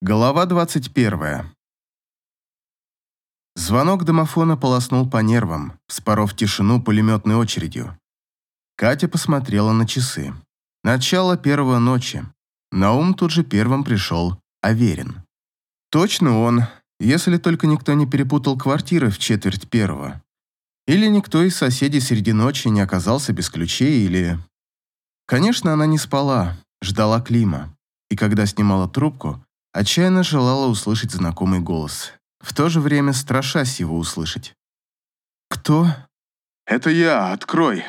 Глава 21. Звонок домофона полоснул по нервам, вспоров тишину пулеметной очередью. Катя посмотрела на часы. Начало первого ночи. На ум тут же первым пришел Аверин. Точно он, если только никто не перепутал квартиры в четверть первого. Или никто из соседей среди ночи не оказался без ключей, или... Конечно, она не спала, ждала Клима. И когда снимала трубку, Отчаянно желала услышать знакомый голос, в то же время страшась его услышать. «Кто?» «Это я, открой!»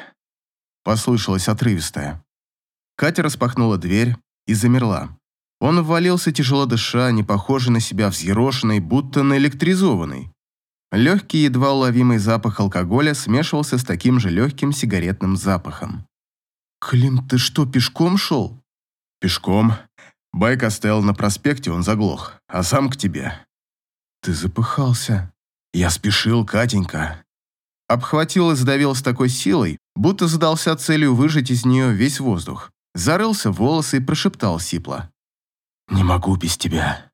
Послышалось отрывистое. Катя распахнула дверь и замерла. Он ввалился, тяжело дыша, не похожий на себя взъерошенный, будто наэлектризованный. Легкий, едва уловимый запах алкоголя смешивался с таким же легким сигаретным запахом. «Клим, ты что, пешком шел?» «Пешком. Байк оставил на проспекте, он заглох, а сам к тебе. Ты запыхался. Я спешил, Катенька. Обхватил и сдавил с такой силой, будто задался целью выжать из нее весь воздух. Зарылся в волосы и прошептал сипло. «Не могу без тебя».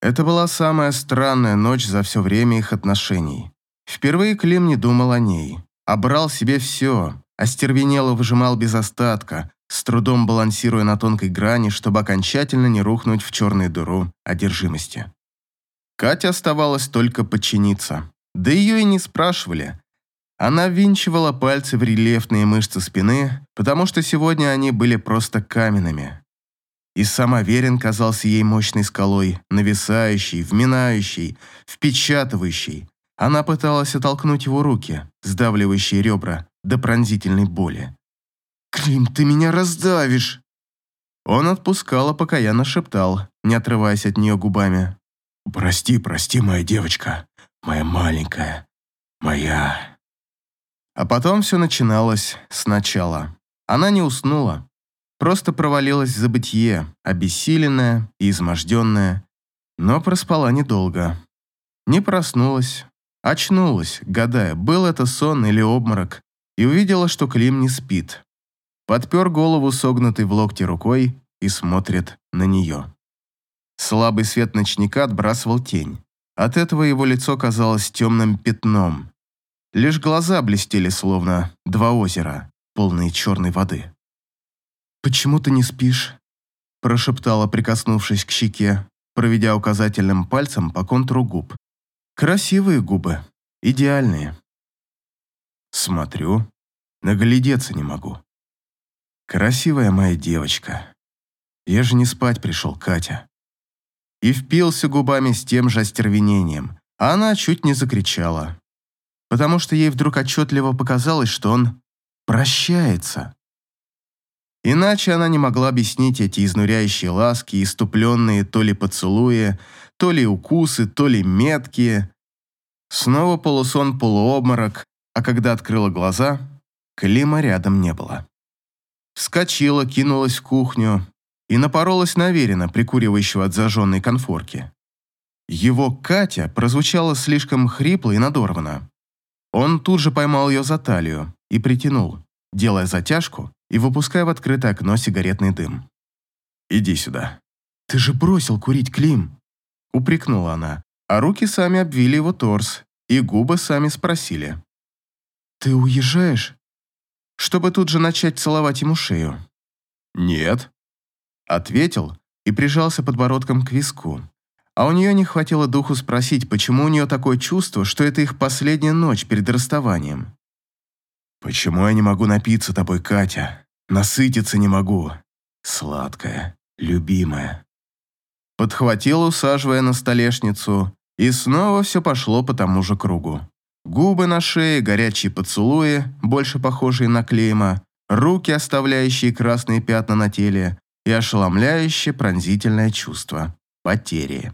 Это была самая странная ночь за все время их отношений. Впервые Клим не думал о ней, а брал себе все, остервенело выжимал без остатка, с трудом балансируя на тонкой грани, чтобы окончательно не рухнуть в черную дыру одержимости. Катя оставалось только подчиниться. Да ее и не спрашивали. Она винчивала пальцы в рельефные мышцы спины, потому что сегодня они были просто каменными. И сам Аверин казался ей мощной скалой, нависающей, вминающей, впечатывающей. Она пыталась оттолкнуть его руки, сдавливающие ребра до пронзительной боли. «Клим, ты меня раздавишь!» Он отпускал, а покаянно шептал, не отрываясь от нее губами. «Прости, прости, моя девочка, моя маленькая, моя...» А потом все начиналось сначала. Она не уснула, просто провалилась в забытье, обессиленная и изможденная, но проспала недолго. Не проснулась, очнулась, гадая, был это сон или обморок, и увидела, что Клим не спит подпер голову согнутой в локте рукой и смотрит на нее. Слабый свет ночника отбрасывал тень. От этого его лицо казалось темным пятном. Лишь глаза блестели, словно два озера, полные черной воды. «Почему ты не спишь?» прошептала, прикоснувшись к щеке, проведя указательным пальцем по контуру губ. «Красивые губы, идеальные». «Смотрю, наглядеться не могу», Красивая моя девочка. Я же не спать пришел, Катя. И впился губами с тем же остервенением, а она чуть не закричала. Потому что ей вдруг отчетливо показалось, что он прощается. Иначе она не могла объяснить эти изнуряющие ласки, иступленные то ли поцелуи, то ли укусы, то ли метки. Снова полусон-полуобморок, а когда открыла глаза, Клима рядом не было. Вскочила, кинулась в кухню и напоролась на Верина, прикуривающего от зажженной конфорки. Его «Катя» прозвучала слишком хрипло и надорвано. Он тут же поймал ее за талию и притянул, делая затяжку и выпуская в открытое окно сигаретный дым. «Иди сюда». «Ты же бросил курить, Клим!» упрекнула она, а руки сами обвили его торс, и губы сами спросили. «Ты уезжаешь?» Чтобы тут же начать целовать ему шею. «Нет», — ответил и прижался подбородком к виску. А у нее не хватило духу спросить, почему у нее такое чувство, что это их последняя ночь перед расставанием. «Почему я не могу напиться тобой, Катя? Насытиться не могу. Сладкая, любимая». Подхватил, усаживая на столешницу, и снова все пошло по тому же кругу. Губы на шее, горячие поцелуи, больше похожие на клейма, руки, оставляющие красные пятна на теле, и ошеломляющее пронзительное чувство потери.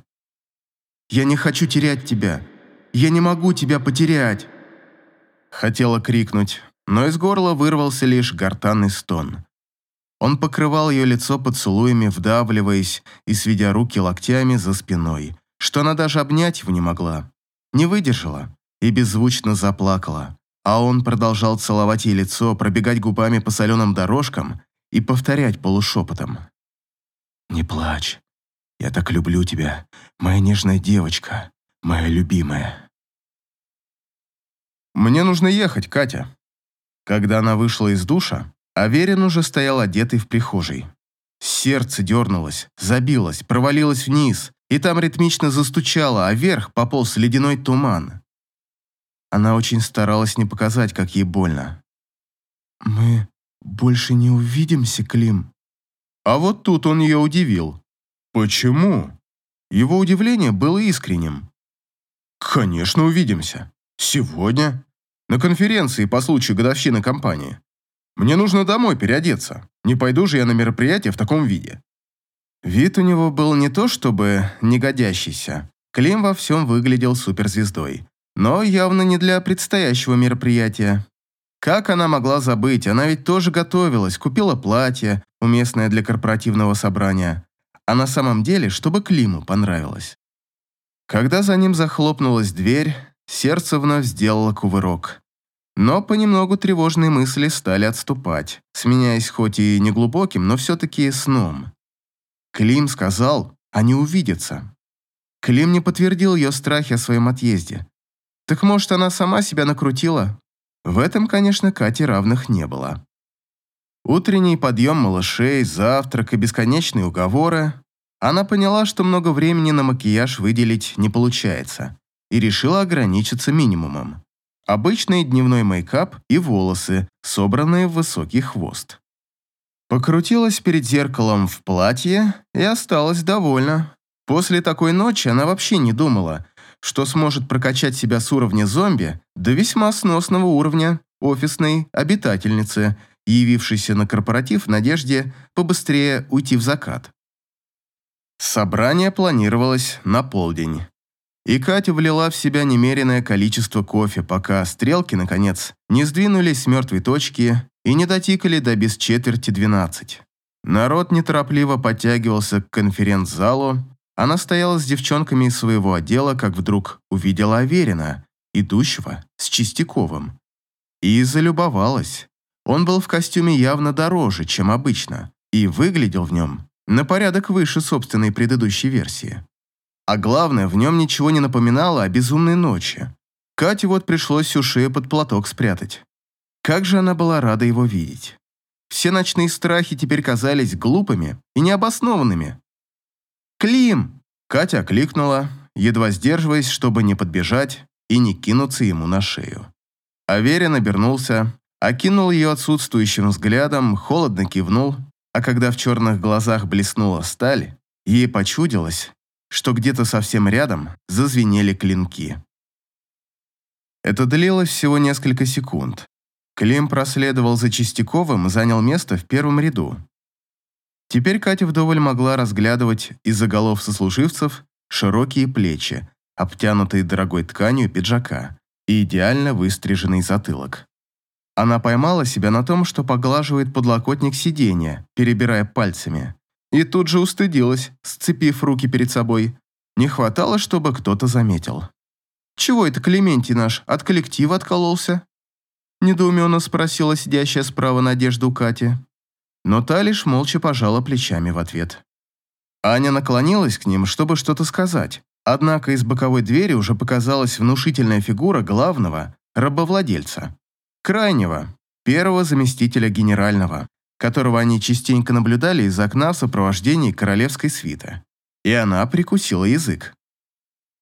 «Я не хочу терять тебя! Я не могу тебя потерять!» Хотела крикнуть, но из горла вырвался лишь гортанный стон. Он покрывал ее лицо поцелуями, вдавливаясь и сведя руки локтями за спиной, что она даже обнять его не могла. Не выдержала и беззвучно заплакала, а он продолжал целовать ей лицо, пробегать губами по соленым дорожкам и повторять полушепотом. «Не плачь, Я так люблю тебя, моя нежная девочка, моя любимая». «Мне нужно ехать, Катя». Когда она вышла из душа, Аверин уже стоял одетый в прихожей. Сердце дернулось, забилось, провалилось вниз, и там ритмично застучало, а вверх пополз ледяной туман. Она очень старалась не показать, как ей больно. «Мы больше не увидимся, Клим?» А вот тут он ее удивил. «Почему?» Его удивление было искренним. «Конечно, увидимся. Сегодня. На конференции по случаю годовщины компании. Мне нужно домой переодеться. Не пойду же я на мероприятие в таком виде». Вид у него был не то чтобы негодящийся. Клим во всем выглядел суперзвездой. Но явно не для предстоящего мероприятия. Как она могла забыть? Она ведь тоже готовилась, купила платье, уместное для корпоративного собрания. А на самом деле, чтобы Климу понравилось. Когда за ним захлопнулась дверь, сердце вновь сделало кувырок. Но понемногу тревожные мысли стали отступать, сменяясь хоть и неглубоким, но все-таки сном. Клим сказал, они увидятся. Клим не подтвердил ее страхи о своем отъезде. Так может, она сама себя накрутила? В этом, конечно, Кате равных не было. Утренний подъем малышей, завтрак и бесконечные уговоры. Она поняла, что много времени на макияж выделить не получается, и решила ограничиться минимумом. Обычный дневной мейкап и волосы, собранные в высокий хвост. Покрутилась перед зеркалом в платье и осталась довольна. После такой ночи она вообще не думала, что сможет прокачать себя с уровня зомби до весьма сносного уровня офисной обитательницы, явившейся на корпоратив в надежде побыстрее уйти в закат. Собрание планировалось на полдень. И Катя влила в себя немеренное количество кофе, пока стрелки, наконец, не сдвинулись с мертвой точки и не дотикали до без четверти двенадцать. Народ неторопливо подтягивался к конференц-залу, она стояла с девчонками из своего отдела, как вдруг увидела Аверина, идущего с Чистяковым. И залюбовалась. Он был в костюме явно дороже, чем обычно, и выглядел в нем на порядок выше собственной предыдущей версии. А главное, в нем ничего не напоминало о безумной ночи. Кате вот пришлось всю шею под платок спрятать. Как же она была рада его видеть. Все ночные страхи теперь казались глупыми и необоснованными. «Клим!» Катя окликнула, едва сдерживаясь, чтобы не подбежать и не кинуться ему на шею. Аверин обернулся, окинул ее отсутствующим взглядом, холодно кивнул, а когда в черных глазах блеснула сталь, ей почудилось, что где-то совсем рядом зазвенели клинки. Это длилось всего несколько секунд. Клим проследовал за Чистяковым и занял место в первом ряду, Теперь Катя вдоволь могла разглядывать из-за голов сослуживцев широкие плечи, обтянутые дорогой тканью пиджака и идеально выстриженный затылок. Она поймала себя на том, что поглаживает подлокотник сиденья, перебирая пальцами, и тут же устыдилась, сцепив руки перед собой. Не хватало, чтобы кто-то заметил. «Чего это Клементий наш от коллектива откололся?» Недоуменно спросила сидящая справа Надежда у Кати но та лишь молча пожала плечами в ответ. Аня наклонилась к ним, чтобы что-то сказать, однако из боковой двери уже показалась внушительная фигура главного рабовладельца, крайнего, первого заместителя генерального, которого они частенько наблюдали из окна в сопровождении королевской свиты. И она прикусила язык.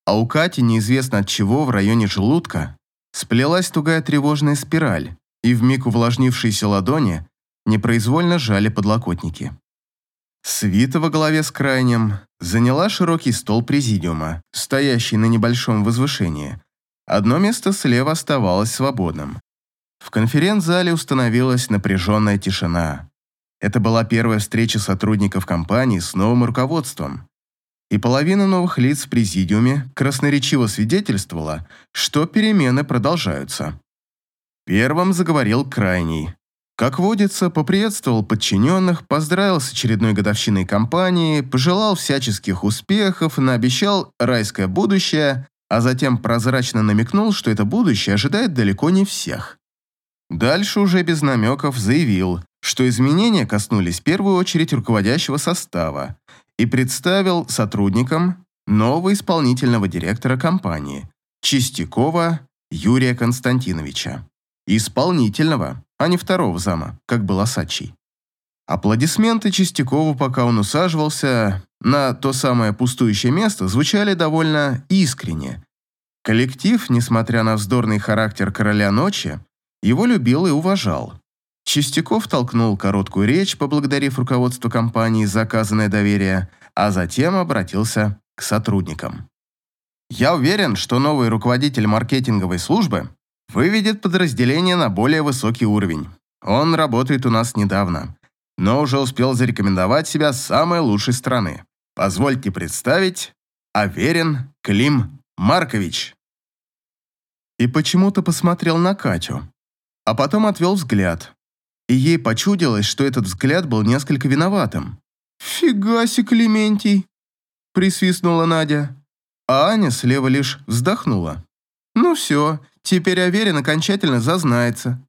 А у Кати неизвестно от чего в районе желудка сплелась тугая тревожная спираль, и вмиг увлажнившиеся ладони непроизвольно сжали подлокотники. Свита во главе с крайним заняла широкий стол президиума, стоящий на небольшом возвышении. Одно место слева оставалось свободным. В конференц-зале установилась напряженная тишина. Это была первая встреча сотрудников компании с новым руководством. И половина новых лиц в президиуме красноречиво свидетельствовала, что перемены продолжаются. Первым заговорил крайний, как водится, поприветствовал подчиненных, поздравил с очередной годовщиной компании, пожелал всяческих успехов, наобещал райское будущее, а затем прозрачно намекнул, что это будущее ожидает далеко не всех. Дальше уже без намеков заявил, что изменения коснулись в первую очередь руководящего состава, и представил сотрудникам нового исполнительного директора компании Чистякова Юрия Константиновича. Исполнительного, а не второго зама, как был Осадчий. Аплодисменты Чистякову, пока он усаживался на то самое пустующее место, звучали довольно искренне. Коллектив, несмотря на вздорный характер короля ночи, его любил и уважал. Чистяков толкнул короткую речь, поблагодарив руководство компании за оказанное доверие, а затем обратился к сотрудникам. «Я уверен, что новый руководитель маркетинговой службы выведет подразделение на более высокий уровень. Он работает у нас недавно, но уже успел зарекомендовать себя с самой лучшей стороны. Позвольте представить, Аверин Клим Маркович». И почему-то посмотрел на Катю, а потом отвел взгляд, и ей почудилось, что этот взгляд был несколько виноватым. «Фига себе, Клементий!» – присвистнула Надя. А Аня слева лишь вздохнула. «Ну все, теперь Аверин окончательно зазнается».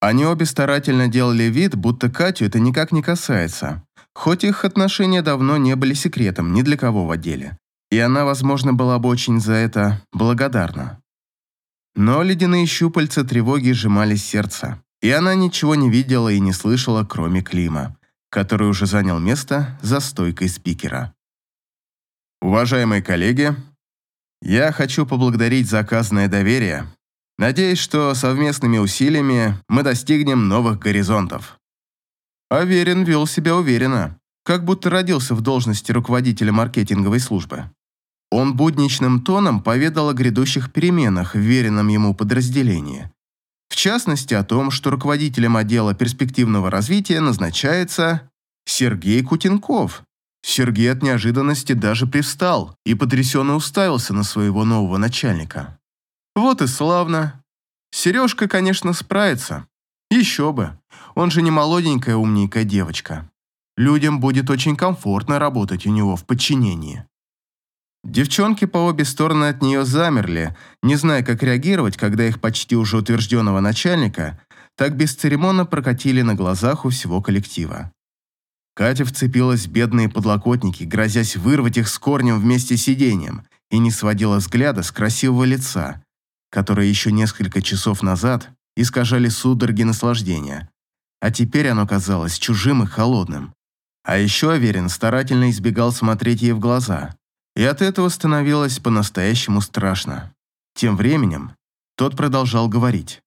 Они обе старательно делали вид, будто Катю это никак не касается, хоть их отношения давно не были секретом ни для кого в отделе, и она, возможно, была бы очень за это благодарна. Но ледяные щупальца тревоги сжимали сердце. И она ничего не видела и не слышала, кроме Клима, который уже занял место за стойкой спикера. «Уважаемые коллеги, я хочу поблагодарить за оказанное доверие. Надеюсь, что совместными усилиями мы достигнем новых горизонтов». Аверин вел себя уверенно, как будто родился в должности руководителя маркетинговой службы. Он будничным тоном поведал о грядущих переменах в веренном ему подразделении в частности, о том, что руководителем отдела перспективного развития назначается Сергей Кутенков. Сергей от неожиданности даже привстал и потрясенно уставился на своего нового начальника. Вот и славно. Сережка, конечно, справится. Еще бы. Он же не молоденькая умненькая девочка. Людям будет очень комфортно работать у него в подчинении. Девчонки по обе стороны от нее замерли, не зная, как реагировать, когда их почти уже утвержденного начальника так бесцеремонно прокатили на глазах у всего коллектива. Катя вцепилась в бедные подлокотники, грозясь вырвать их с корнем вместе с сиденьем, и не сводила взгляда с красивого лица, которое еще несколько часов назад искажали судороги наслаждения, а теперь оно казалось чужим и холодным. А еще Аверин старательно избегал смотреть ей в глаза, и от этого становилось по-настоящему страшно. Тем временем тот продолжал говорить.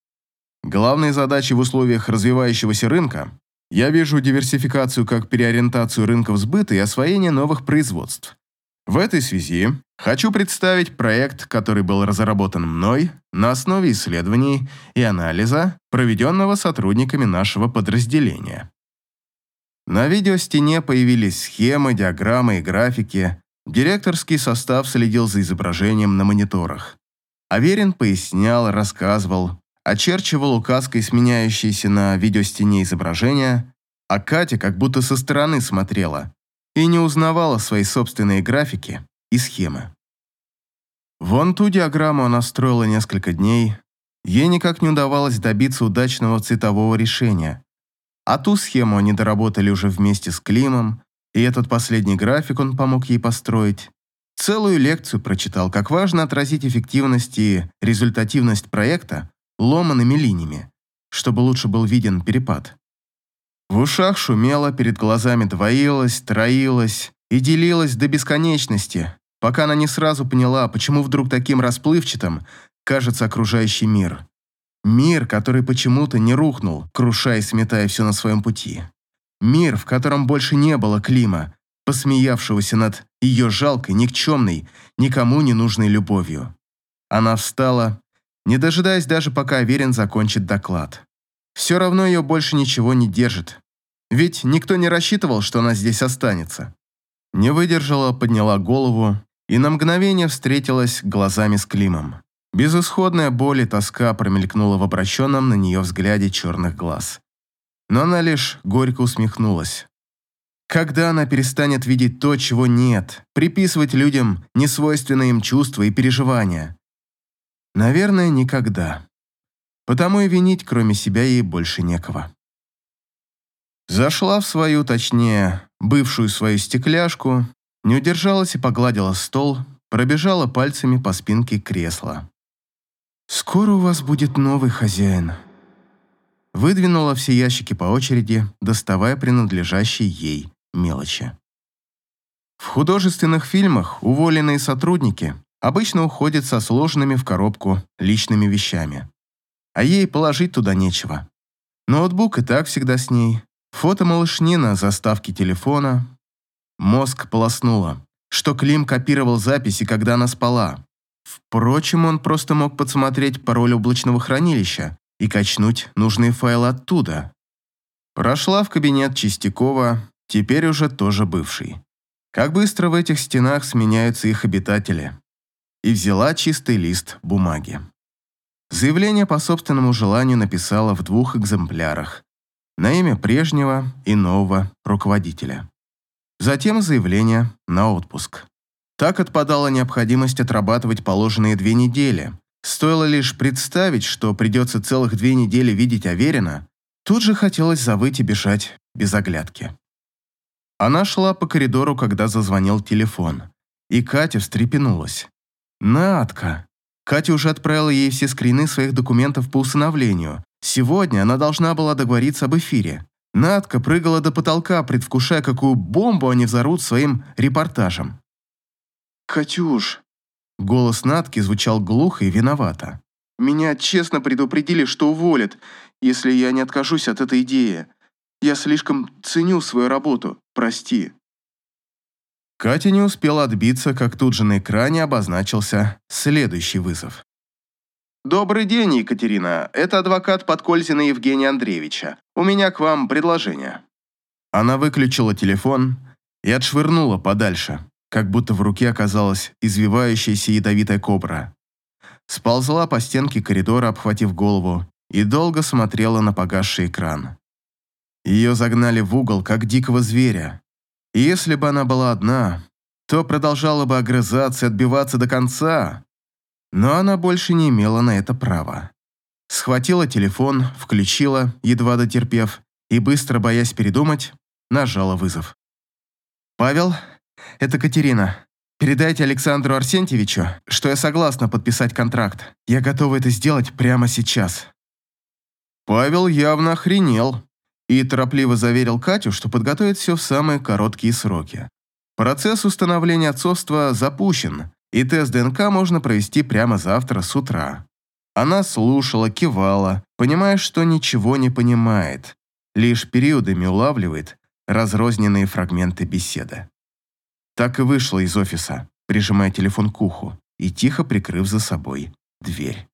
Главной задачей в условиях развивающегося рынка я вижу диверсификацию как переориентацию рынков сбыта и освоение новых производств. В этой связи хочу представить проект, который был разработан мной на основе исследований и анализа, проведенного сотрудниками нашего подразделения. На видеостене появились схемы, диаграммы и графики, Директорский состав следил за изображением на мониторах. Аверин пояснял, рассказывал, очерчивал указкой сменяющиеся на видеостене изображения, а Катя как будто со стороны смотрела и не узнавала свои собственные графики и схемы. Вон ту диаграмму она строила несколько дней, ей никак не удавалось добиться удачного цветового решения, а ту схему они доработали уже вместе с Климом, и этот последний график он помог ей построить. Целую лекцию прочитал, как важно отразить эффективность и результативность проекта ломаными линиями, чтобы лучше был виден перепад. В ушах шумело, перед глазами двоилось, троилось и делилось до бесконечности, пока она не сразу поняла, почему вдруг таким расплывчатым кажется окружающий мир. Мир, который почему-то не рухнул, крушая и сметая все на своем пути. Мир, в котором больше не было Клима, посмеявшегося над ее жалкой, никчемной, никому не нужной любовью. Она встала, не дожидаясь даже, пока Аверин закончит доклад. Все равно ее больше ничего не держит. Ведь никто не рассчитывал, что она здесь останется. Не выдержала, подняла голову и на мгновение встретилась глазами с Климом. Безысходная боль и тоска промелькнула в обращенном на нее взгляде черных глаз но она лишь горько усмехнулась. Когда она перестанет видеть то, чего нет, приписывать людям несвойственные им чувства и переживания? Наверное, никогда. Потому и винить, кроме себя, ей больше некого. Зашла в свою, точнее, бывшую свою стекляшку, не удержалась и погладила стол, пробежала пальцами по спинке кресла. «Скоро у вас будет новый хозяин». Выдвинула все ящики по очереди, доставая принадлежащие ей мелочи. В художественных фильмах уволенные сотрудники обычно уходят со сложенными в коробку личными вещами. А ей положить туда нечего. Ноутбук и так всегда с ней. Фото малышни на заставке телефона. Мозг полоснуло, что Клим копировал записи, когда она спала. Впрочем, он просто мог подсмотреть пароль облачного хранилища и качнуть нужные файлы оттуда. Прошла в кабинет Чистякова, теперь уже тоже бывший. Как быстро в этих стенах сменяются их обитатели. И взяла чистый лист бумаги. Заявление по собственному желанию написала в двух экземплярах на имя прежнего и нового руководителя. Затем заявление на отпуск. Так отпадала необходимость отрабатывать положенные две недели. Стоило лишь представить, что придется целых две недели видеть Аверина, тут же хотелось завыть и бежать без оглядки. Она шла по коридору, когда зазвонил телефон, и Катя встрепенулась. «Надка!» Катя уже отправила ей все скрины своих документов по усыновлению. Сегодня она должна была договориться об эфире. Надка прыгала до потолка, предвкушая, какую бомбу они взорвут своим репортажем. «Катюш!» Голос Натки звучал глухо и виновато. «Меня честно предупредили, что уволят, если я не откажусь от этой идеи. Я слишком ценю свою работу. Прости». Катя не успела отбиться, как тут же на экране обозначился следующий вызов. «Добрый день, Екатерина. Это адвокат Подкользина Евгения Андреевича. У меня к вам предложение». Она выключила телефон и отшвырнула подальше, как будто в руке оказалась извивающаяся ядовитая кобра. Сползла по стенке коридора, обхватив голову, и долго смотрела на погасший экран. Ее загнали в угол, как дикого зверя. И если бы она была одна, то продолжала бы огрызаться и отбиваться до конца. Но она больше не имела на это права. Схватила телефон, включила, едва дотерпев, и, быстро боясь передумать, нажала вызов. «Павел, это Катерина. Передайте Александру Арсентьевичу, что я согласна подписать контракт. Я готова это сделать прямо сейчас». Павел явно охренел и торопливо заверил Катю, что подготовит все в самые короткие сроки. Процесс установления отцовства запущен, и тест ДНК можно провести прямо завтра с утра. Она слушала, кивала, понимая, что ничего не понимает, лишь периодами улавливает разрозненные фрагменты беседы. Так и вышла из офиса, прижимая телефон к уху и тихо прикрыв за собой дверь.